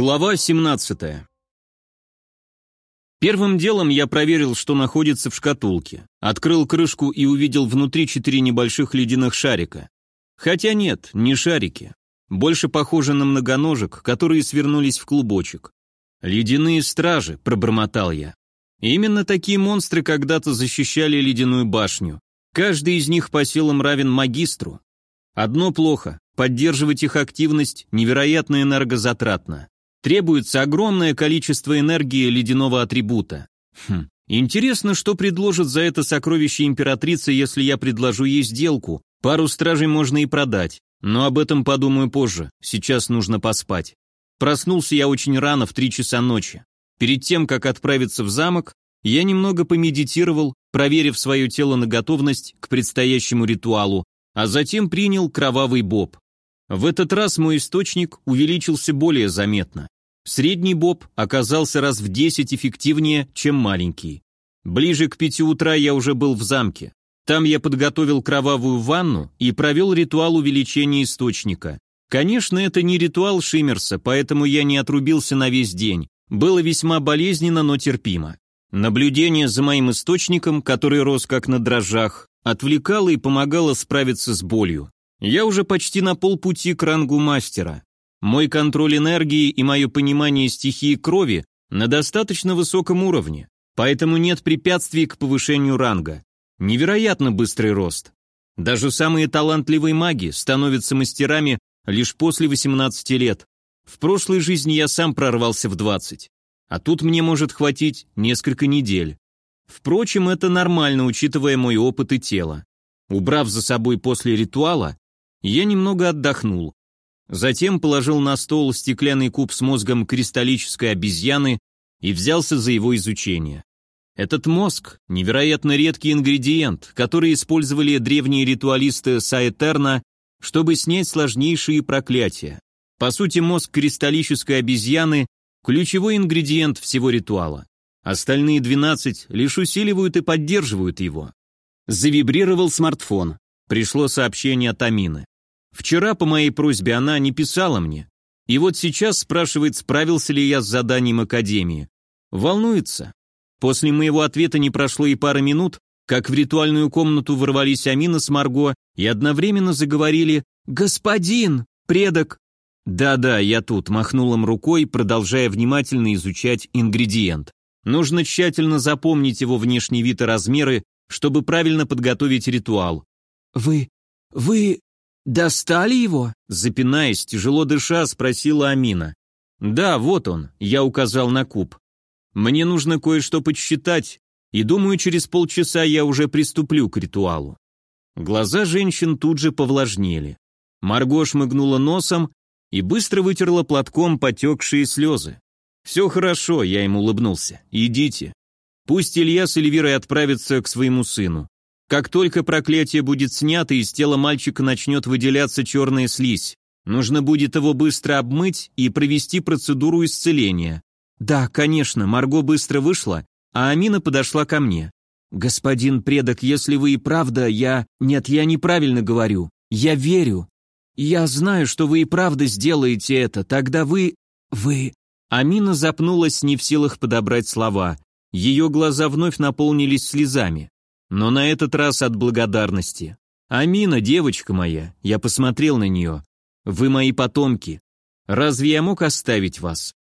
Глава 17. Первым делом я проверил, что находится в шкатулке. Открыл крышку и увидел внутри четыре небольших ледяных шарика. Хотя нет, не шарики. Больше похожи на многоножек, которые свернулись в клубочек. «Ледяные стражи», — пробормотал я. именно такие монстры когда-то защищали ледяную башню. Каждый из них по силам равен магистру. Одно плохо, поддерживать их активность невероятно энергозатратно. Требуется огромное количество энергии ледяного атрибута. Хм. Интересно, что предложит за это сокровище императрица, если я предложу ей сделку. Пару стражей можно и продать, но об этом подумаю позже. Сейчас нужно поспать. Проснулся я очень рано, в три часа ночи. Перед тем, как отправиться в замок, я немного помедитировал, проверив свое тело на готовность к предстоящему ритуалу, а затем принял кровавый боб. В этот раз мой источник увеличился более заметно. Средний боб оказался раз в 10 эффективнее, чем маленький. Ближе к пяти утра я уже был в замке. Там я подготовил кровавую ванну и провел ритуал увеличения источника. Конечно, это не ритуал Шиммерса, поэтому я не отрубился на весь день. Было весьма болезненно, но терпимо. Наблюдение за моим источником, который рос как на дрожжах, отвлекало и помогало справиться с болью. Я уже почти на полпути к рангу мастера. Мой контроль энергии и мое понимание стихии крови на достаточно высоком уровне, поэтому нет препятствий к повышению ранга. Невероятно быстрый рост. Даже самые талантливые маги становятся мастерами лишь после 18 лет. В прошлой жизни я сам прорвался в 20, а тут мне может хватить несколько недель. Впрочем, это нормально, учитывая мой опыт и тело. Убрав за собой после ритуала, я немного отдохнул. Затем положил на стол стеклянный куб с мозгом кристаллической обезьяны и взялся за его изучение. Этот мозг – невероятно редкий ингредиент, который использовали древние ритуалисты Саэтерна, чтобы снять сложнейшие проклятия. По сути, мозг кристаллической обезьяны – ключевой ингредиент всего ритуала. Остальные 12 лишь усиливают и поддерживают его. Завибрировал смартфон. Пришло сообщение от Амины. Вчера по моей просьбе она не писала мне. И вот сейчас спрашивает, справился ли я с заданием Академии. Волнуется. После моего ответа не прошло и пары минут, как в ритуальную комнату ворвались Амина с Марго и одновременно заговорили «Господин! Предок!» «Да-да, я тут», махнул им рукой, продолжая внимательно изучать ингредиент. Нужно тщательно запомнить его внешний вид и размеры, чтобы правильно подготовить ритуал. «Вы... вы... достали его?» Запинаясь, тяжело дыша, спросила Амина. «Да, вот он», — я указал на куб. «Мне нужно кое-что подсчитать, и думаю, через полчаса я уже приступлю к ритуалу». Глаза женщин тут же повлажнели. Марго шмыгнула носом и быстро вытерла платком потекшие слезы. «Все хорошо», — я им улыбнулся. «Идите. Пусть Илья с Эльвирой отправятся к своему сыну. Как только проклятие будет снято, из тела мальчика начнет выделяться черная слизь. Нужно будет его быстро обмыть и провести процедуру исцеления. Да, конечно, Марго быстро вышла, а Амина подошла ко мне. Господин предок, если вы и правда, я... Нет, я неправильно говорю. Я верю. Я знаю, что вы и правда сделаете это. Тогда вы... Вы... Амина запнулась, не в силах подобрать слова. Ее глаза вновь наполнились слезами но на этот раз от благодарности. «Амина, девочка моя», я посмотрел на нее, «вы мои потомки. Разве я мог оставить вас?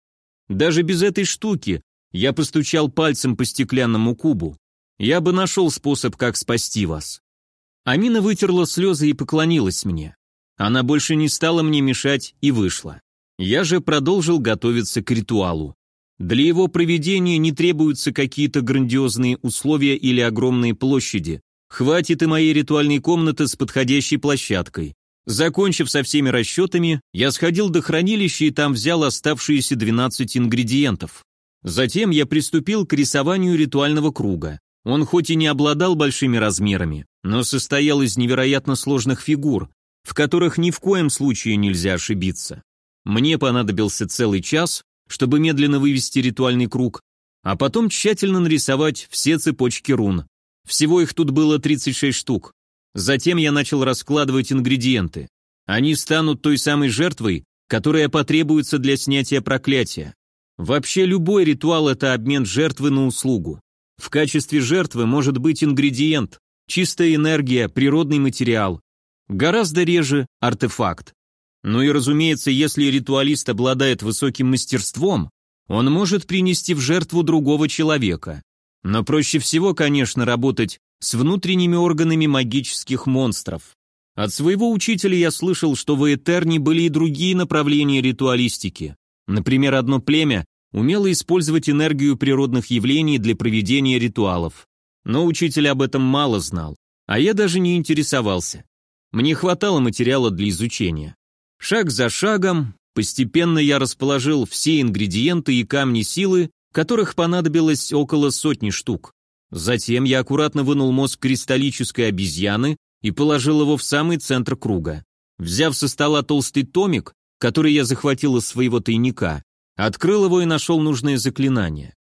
Даже без этой штуки я постучал пальцем по стеклянному кубу. Я бы нашел способ, как спасти вас». Амина вытерла слезы и поклонилась мне. Она больше не стала мне мешать и вышла. Я же продолжил готовиться к ритуалу. Для его проведения не требуются какие-то грандиозные условия или огромные площади. Хватит и моей ритуальной комнаты с подходящей площадкой. Закончив со всеми расчетами, я сходил до хранилища и там взял оставшиеся 12 ингредиентов. Затем я приступил к рисованию ритуального круга. Он хоть и не обладал большими размерами, но состоял из невероятно сложных фигур, в которых ни в коем случае нельзя ошибиться. Мне понадобился целый час, чтобы медленно вывести ритуальный круг, а потом тщательно нарисовать все цепочки рун. Всего их тут было 36 штук. Затем я начал раскладывать ингредиенты. Они станут той самой жертвой, которая потребуется для снятия проклятия. Вообще любой ритуал – это обмен жертвы на услугу. В качестве жертвы может быть ингредиент, чистая энергия, природный материал. Гораздо реже – артефакт. Ну и разумеется, если ритуалист обладает высоким мастерством, он может принести в жертву другого человека. Но проще всего, конечно, работать с внутренними органами магических монстров. От своего учителя я слышал, что в Этерне были и другие направления ритуалистики. Например, одно племя умело использовать энергию природных явлений для проведения ритуалов. Но учитель об этом мало знал, а я даже не интересовался. Мне хватало материала для изучения. Шаг за шагом, постепенно я расположил все ингредиенты и камни силы, которых понадобилось около сотни штук. Затем я аккуратно вынул мозг кристаллической обезьяны и положил его в самый центр круга. Взяв со стола толстый томик, который я захватил из своего тайника, открыл его и нашел нужное заклинание.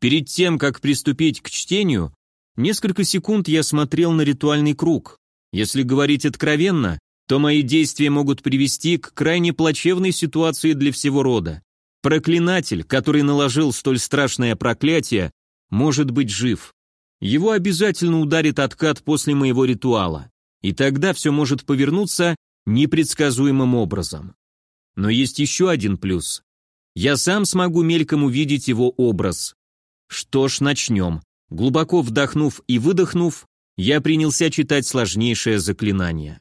Перед тем, как приступить к чтению, несколько секунд я смотрел на ритуальный круг. Если говорить откровенно, то мои действия могут привести к крайне плачевной ситуации для всего рода. Проклинатель, который наложил столь страшное проклятие, может быть жив. Его обязательно ударит откат после моего ритуала, и тогда все может повернуться непредсказуемым образом. Но есть еще один плюс. Я сам смогу мельком увидеть его образ. Что ж, начнем. Глубоко вдохнув и выдохнув, я принялся читать сложнейшее заклинание.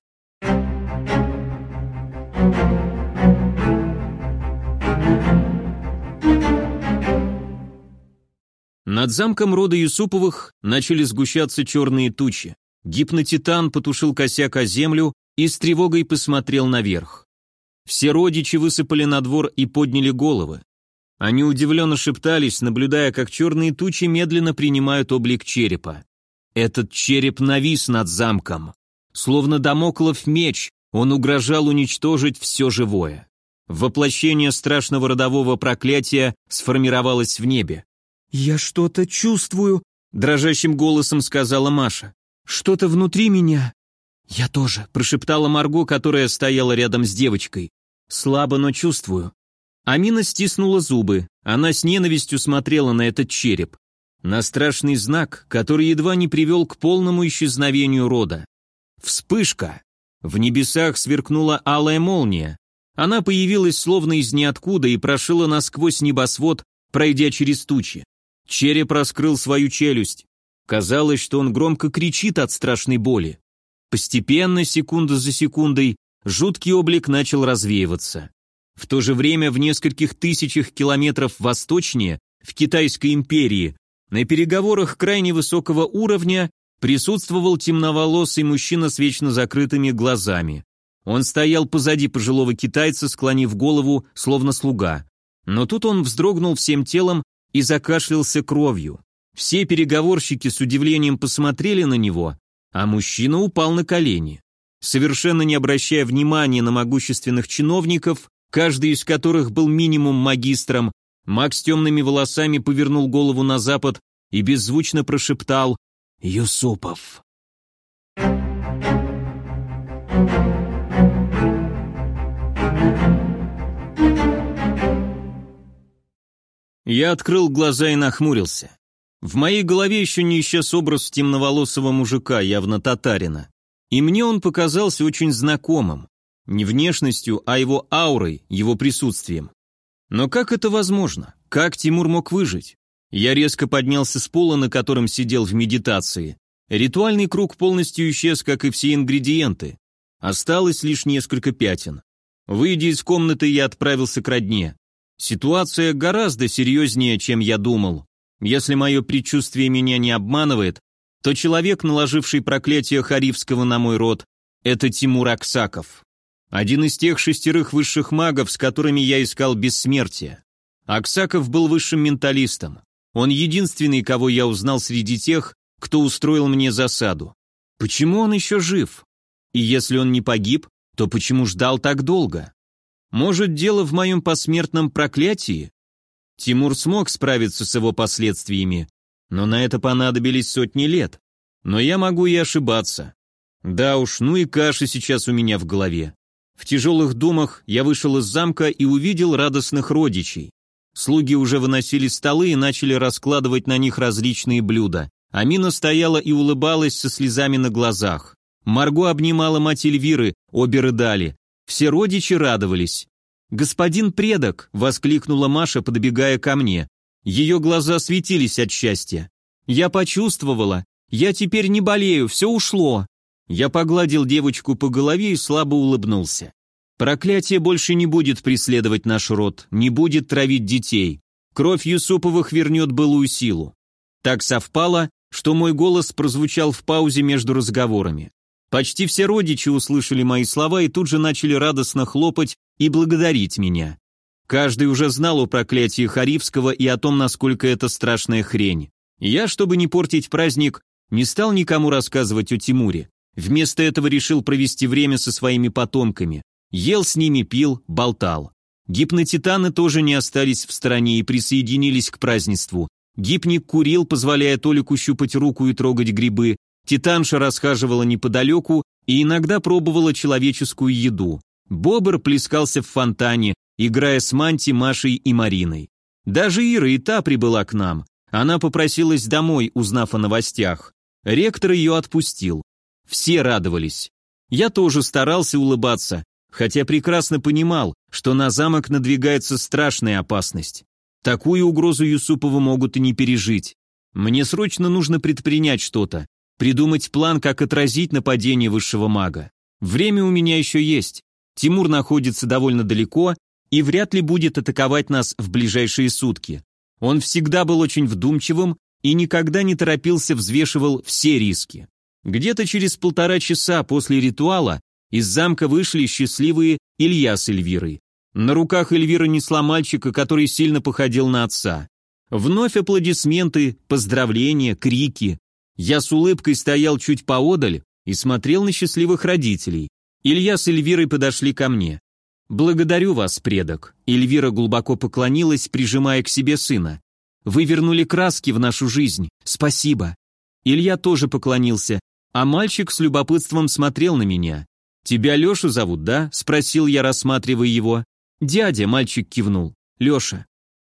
Над замком рода Юсуповых начали сгущаться черные тучи. Гипнотитан потушил косяк о землю и с тревогой посмотрел наверх. Все родичи высыпали на двор и подняли головы. Они удивленно шептались, наблюдая, как черные тучи медленно принимают облик черепа. Этот череп навис над замком. Словно домоклов меч, он угрожал уничтожить все живое. Воплощение страшного родового проклятия сформировалось в небе. «Я что-то чувствую», — дрожащим голосом сказала Маша. «Что-то внутри меня». «Я тоже», — прошептала Марго, которая стояла рядом с девочкой. «Слабо, но чувствую». Амина стиснула зубы. Она с ненавистью смотрела на этот череп. На страшный знак, который едва не привел к полному исчезновению рода. Вспышка. В небесах сверкнула алая молния. Она появилась словно из ниоткуда и прошила насквозь небосвод, пройдя через тучи. Череп раскрыл свою челюсть. Казалось, что он громко кричит от страшной боли. Постепенно, секунда за секундой, жуткий облик начал развеиваться. В то же время в нескольких тысячах километров восточнее, в Китайской империи, на переговорах крайне высокого уровня присутствовал темноволосый мужчина с вечно закрытыми глазами. Он стоял позади пожилого китайца, склонив голову, словно слуга. Но тут он вздрогнул всем телом и закашлялся кровью. Все переговорщики с удивлением посмотрели на него, а мужчина упал на колени. Совершенно не обращая внимания на могущественных чиновников, каждый из которых был минимум магистром, маг с темными волосами повернул голову на запад и беззвучно прошептал «Юсупов». Я открыл глаза и нахмурился. В моей голове еще не исчез образ темноволосого мужика, явно татарина. И мне он показался очень знакомым. Не внешностью, а его аурой, его присутствием. Но как это возможно? Как Тимур мог выжить? Я резко поднялся с пола, на котором сидел в медитации. Ритуальный круг полностью исчез, как и все ингредиенты. Осталось лишь несколько пятен. Выйдя из комнаты, я отправился к родне. Ситуация гораздо серьезнее, чем я думал. Если мое предчувствие меня не обманывает, то человек, наложивший проклятие Харивского на мой род, это Тимур Аксаков. Один из тех шестерых высших магов, с которыми я искал бессмертие. Аксаков был высшим менталистом. Он единственный, кого я узнал среди тех, кто устроил мне засаду. Почему он еще жив? И если он не погиб, то почему ждал так долго? Может, дело в моем посмертном проклятии? Тимур смог справиться с его последствиями, но на это понадобились сотни лет. Но я могу и ошибаться. Да уж, ну и каша сейчас у меня в голове. В тяжелых думах я вышел из замка и увидел радостных родичей. Слуги уже выносили столы и начали раскладывать на них различные блюда. Амина стояла и улыбалась со слезами на глазах. Марго обнимала мать Эльвиры, обе рыдали. Все родичи радовались. «Господин предок!» — воскликнула Маша, подбегая ко мне. Ее глаза светились от счастья. «Я почувствовала. Я теперь не болею, все ушло». Я погладил девочку по голове и слабо улыбнулся. Проклятие больше не будет преследовать наш род, не будет травить детей. Кровь Юсуповых вернет былую силу. Так совпало, что мой голос прозвучал в паузе между разговорами. Почти все родичи услышали мои слова и тут же начали радостно хлопать и благодарить меня. Каждый уже знал о проклятии Харивского и о том, насколько это страшная хрень. Я, чтобы не портить праздник, не стал никому рассказывать о Тимуре. Вместо этого решил провести время со своими потомками. Ел с ними, пил, болтал. Гипнотитаны тоже не остались в стороне и присоединились к празднеству. Гипник курил, позволяя Толику щупать руку и трогать грибы. Титанша расхаживала неподалеку и иногда пробовала человеческую еду. Бобр плескался в фонтане, играя с Манти, Машей и Мариной. Даже Ира и та прибыла к нам. Она попросилась домой, узнав о новостях. Ректор ее отпустил. Все радовались. Я тоже старался улыбаться, хотя прекрасно понимал, что на замок надвигается страшная опасность. Такую угрозу Юсупову могут и не пережить. Мне срочно нужно предпринять что-то, придумать план, как отразить нападение высшего мага. Время у меня еще есть. Тимур находится довольно далеко и вряд ли будет атаковать нас в ближайшие сутки. Он всегда был очень вдумчивым и никогда не торопился, взвешивал все риски. Где-то через полтора часа после ритуала из замка вышли счастливые Илья с Эльвирой. На руках Эльвира несла мальчика, который сильно походил на отца. Вновь аплодисменты, поздравления, крики. Я с улыбкой стоял чуть поодаль и смотрел на счастливых родителей. Илья с Эльвирой подошли ко мне. «Благодарю вас, предок». Эльвира глубоко поклонилась, прижимая к себе сына. «Вы вернули краски в нашу жизнь. Спасибо». Илья тоже поклонился, а мальчик с любопытством смотрел на меня. «Тебя Лешу зовут, да?» – спросил я, рассматривая его. «Дядя», – мальчик кивнул. «Леша».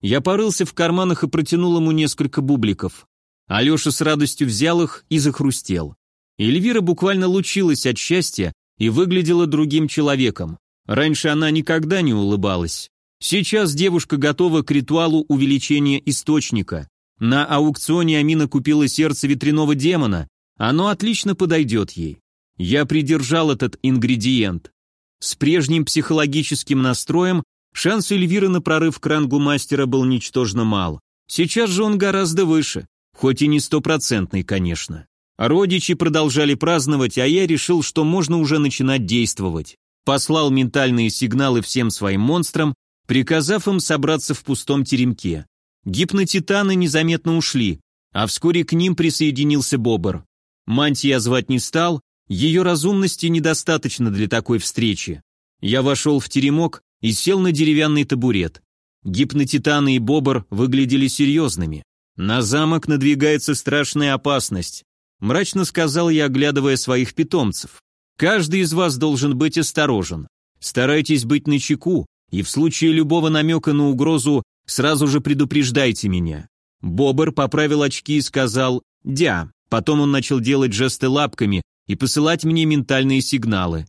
Я порылся в карманах и протянул ему несколько бубликов. А Леша с радостью взял их и захрустел. Эльвира буквально лучилась от счастья и выглядела другим человеком. Раньше она никогда не улыбалась. Сейчас девушка готова к ритуалу увеличения источника. На аукционе Амина купила сердце ветряного демона. Оно отлично подойдет ей. Я придержал этот ингредиент. С прежним психологическим настроем шанс Эльвиры на прорыв к рангу мастера был ничтожно мал. Сейчас же он гораздо выше, хоть и не стопроцентный, конечно. Родичи продолжали праздновать, а я решил, что можно уже начинать действовать. Послал ментальные сигналы всем своим монстрам, приказав им собраться в пустом теремке. Гипнотитаны незаметно ушли, а вскоре к ним присоединился Бобр. Мантия звать не стал, ее разумности недостаточно для такой встречи. Я вошел в теремок и сел на деревянный табурет. Гипнотитаны и Бобр выглядели серьезными. На замок надвигается страшная опасность. Мрачно сказал я, оглядывая своих питомцев. Каждый из вас должен быть осторожен. Старайтесь быть начеку, и в случае любого намека на угрозу сразу же предупреждайте меня. Бобр поправил очки и сказал «Дя». Потом он начал делать жесты лапками, и посылать мне ментальные сигналы.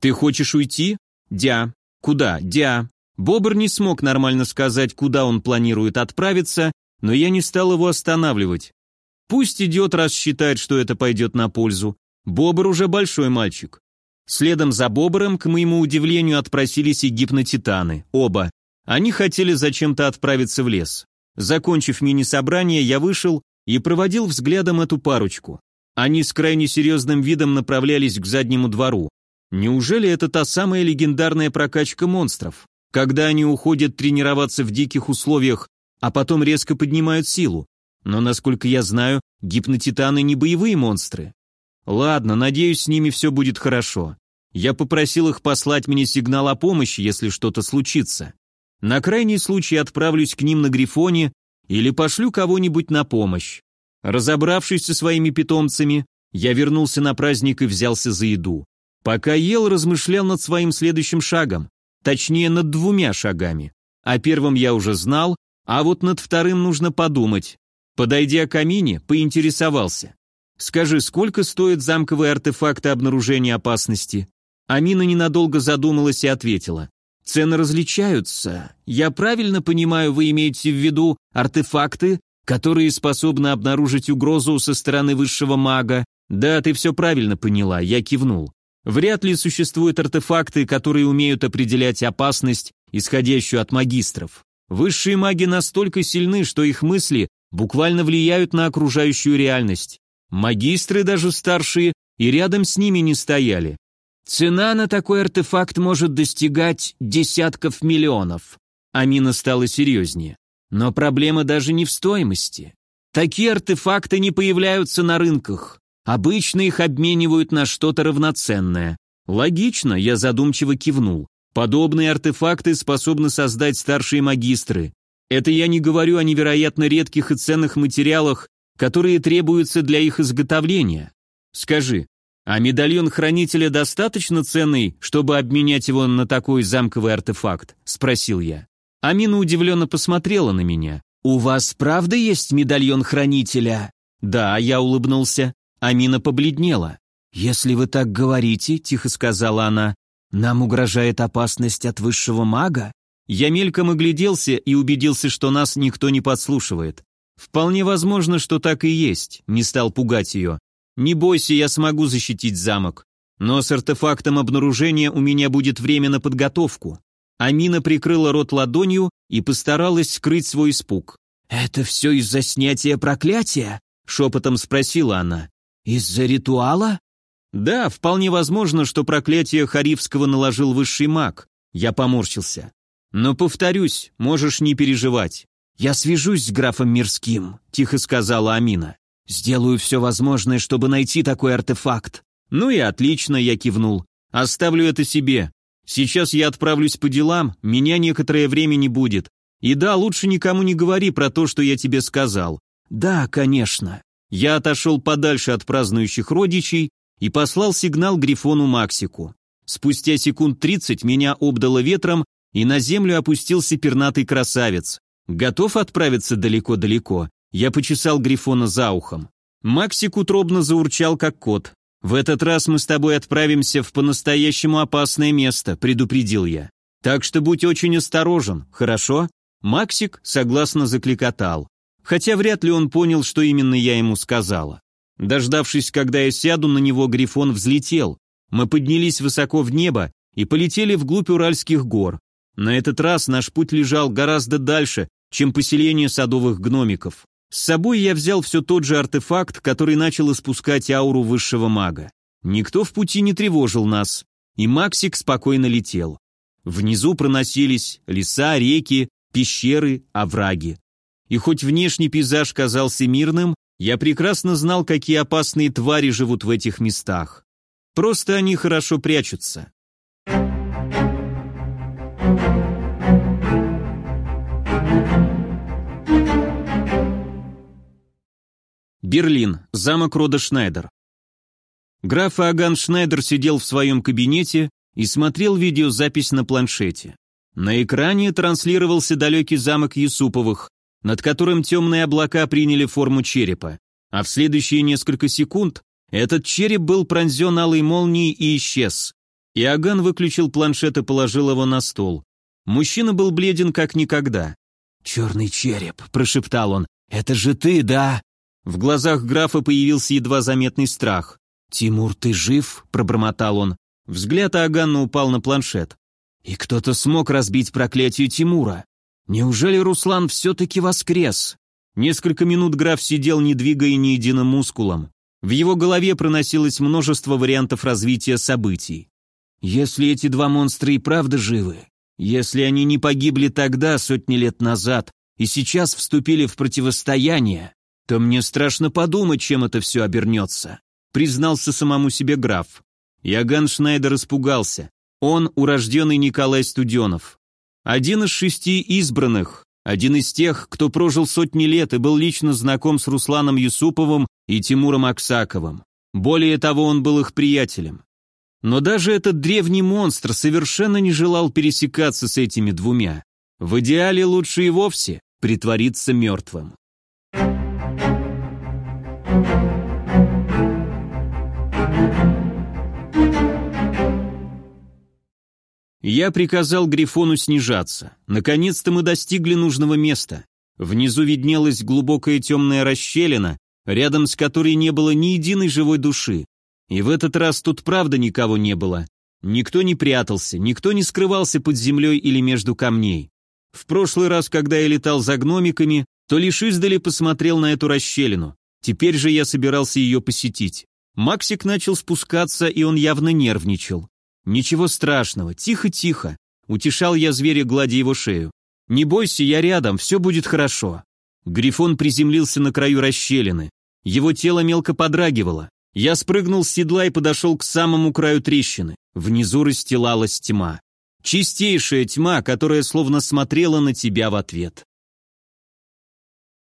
«Ты хочешь уйти?» «Дя». «Куда?» «Дя». Бобр не смог нормально сказать, куда он планирует отправиться, но я не стал его останавливать. Пусть идет, раз считает, что это пойдет на пользу. Бобр уже большой мальчик. Следом за Бобром, к моему удивлению, отпросились и гипнотитаны, оба. Они хотели зачем-то отправиться в лес. Закончив мини-собрание, я вышел и проводил взглядом эту парочку. Они с крайне серьезным видом направлялись к заднему двору. Неужели это та самая легендарная прокачка монстров, когда они уходят тренироваться в диких условиях, а потом резко поднимают силу? Но, насколько я знаю, гипнотитаны не боевые монстры. Ладно, надеюсь, с ними все будет хорошо. Я попросил их послать мне сигнал о помощи, если что-то случится. На крайний случай отправлюсь к ним на Грифоне или пошлю кого-нибудь на помощь. Разобравшись со своими питомцами, я вернулся на праздник и взялся за еду. Пока ел, размышлял над своим следующим шагом, точнее над двумя шагами. О первом я уже знал, а вот над вторым нужно подумать. Подойдя к камине, поинтересовался. «Скажи, сколько стоят замковые артефакты обнаружения опасности?» Амина ненадолго задумалась и ответила. «Цены различаются. Я правильно понимаю, вы имеете в виду артефакты, которые способны обнаружить угрозу со стороны высшего мага?» «Да, ты все правильно поняла», я кивнул. Вряд ли существуют артефакты, которые умеют определять опасность, исходящую от магистров. Высшие маги настолько сильны, что их мысли буквально влияют на окружающую реальность. Магистры даже старшие и рядом с ними не стояли. Цена на такой артефакт может достигать десятков миллионов. Амина стала серьезнее. Но проблема даже не в стоимости. Такие артефакты не появляются на рынках. Обычно их обменивают на что-то равноценное. Логично, я задумчиво кивнул. Подобные артефакты способны создать старшие магистры. Это я не говорю о невероятно редких и ценных материалах, которые требуются для их изготовления. Скажи, а медальон хранителя достаточно ценный, чтобы обменять его на такой замковый артефакт? Спросил я. Амина удивленно посмотрела на меня. «У вас правда есть медальон хранителя?» «Да», я улыбнулся. Амина побледнела. «Если вы так говорите», — тихо сказала она, — «нам угрожает опасность от высшего мага?» Я мельком огляделся и убедился, что нас никто не подслушивает. Вполне возможно, что так и есть, не стал пугать ее. Не бойся, я смогу защитить замок. Но с артефактом обнаружения у меня будет время на подготовку. Амина прикрыла рот ладонью и постаралась скрыть свой испуг. «Это все из-за снятия проклятия?» — шепотом спросила она. «Из-за ритуала?» «Да, вполне возможно, что проклятие Харифского наложил высший маг». Я поморщился. Но повторюсь, можешь не переживать. Я свяжусь с графом Мирским, тихо сказала Амина. Сделаю все возможное, чтобы найти такой артефакт. Ну и отлично, я кивнул. Оставлю это себе. Сейчас я отправлюсь по делам, меня некоторое время не будет. И да, лучше никому не говори про то, что я тебе сказал. Да, конечно. Я отошел подальше от празднующих родичей и послал сигнал Грифону Максику. Спустя секунд тридцать меня обдало ветром, и на землю опустился пернатый красавец. Готов отправиться далеко-далеко? Я почесал Грифона за ухом. Максик утробно заурчал, как кот. «В этот раз мы с тобой отправимся в по-настоящему опасное место», — предупредил я. «Так что будь очень осторожен, хорошо?» Максик согласно закликотал. Хотя вряд ли он понял, что именно я ему сказала. Дождавшись, когда я сяду на него, Грифон взлетел. Мы поднялись высоко в небо и полетели вглубь Уральских гор. На этот раз наш путь лежал гораздо дальше, чем поселение садовых гномиков. С собой я взял все тот же артефакт, который начал испускать ауру высшего мага. Никто в пути не тревожил нас, и Максик спокойно летел. Внизу проносились леса, реки, пещеры, овраги. И хоть внешний пейзаж казался мирным, я прекрасно знал, какие опасные твари живут в этих местах. Просто они хорошо прячутся. Берлин, замок рода Шнайдер. Граф Аган Шнайдер сидел в своем кабинете и смотрел видеозапись на планшете. На экране транслировался далекий замок Юсуповых, над которым темные облака приняли форму черепа, а в следующие несколько секунд этот череп был пронзен алой молнией и исчез. Иоганн выключил планшет и положил его на стол. Мужчина был бледен как никогда. «Черный череп», — прошептал он, — «это же ты, да?» В глазах графа появился едва заметный страх. «Тимур, ты жив?» – пробормотал он. Взгляд Аганна упал на планшет. «И кто-то смог разбить проклятие Тимура. Неужели Руслан все-таки воскрес?» Несколько минут граф сидел, не двигая ни единым мускулом. В его голове проносилось множество вариантов развития событий. Если эти два монстра и правда живы, если они не погибли тогда, сотни лет назад, и сейчас вступили в противостояние, то мне страшно подумать, чем это все обернется», признался самому себе граф. Яган Шнайдер испугался. Он урожденный Николай Студенов. Один из шести избранных, один из тех, кто прожил сотни лет и был лично знаком с Русланом Юсуповым и Тимуром Аксаковым. Более того, он был их приятелем. Но даже этот древний монстр совершенно не желал пересекаться с этими двумя. В идеале лучше и вовсе притвориться мертвым. Я приказал Грифону снижаться. Наконец-то мы достигли нужного места. Внизу виднелась глубокая темная расщелина, рядом с которой не было ни единой живой души. И в этот раз тут правда никого не было. Никто не прятался, никто не скрывался под землей или между камней. В прошлый раз, когда я летал за гномиками, то лишь издали посмотрел на эту расщелину. Теперь же я собирался ее посетить. Максик начал спускаться, и он явно нервничал. «Ничего страшного, тихо-тихо», — утешал я зверя, гладя его шею. «Не бойся, я рядом, все будет хорошо». Грифон приземлился на краю расщелины. Его тело мелко подрагивало. Я спрыгнул с седла и подошел к самому краю трещины. Внизу расстилалась тьма. Чистейшая тьма, которая словно смотрела на тебя в ответ.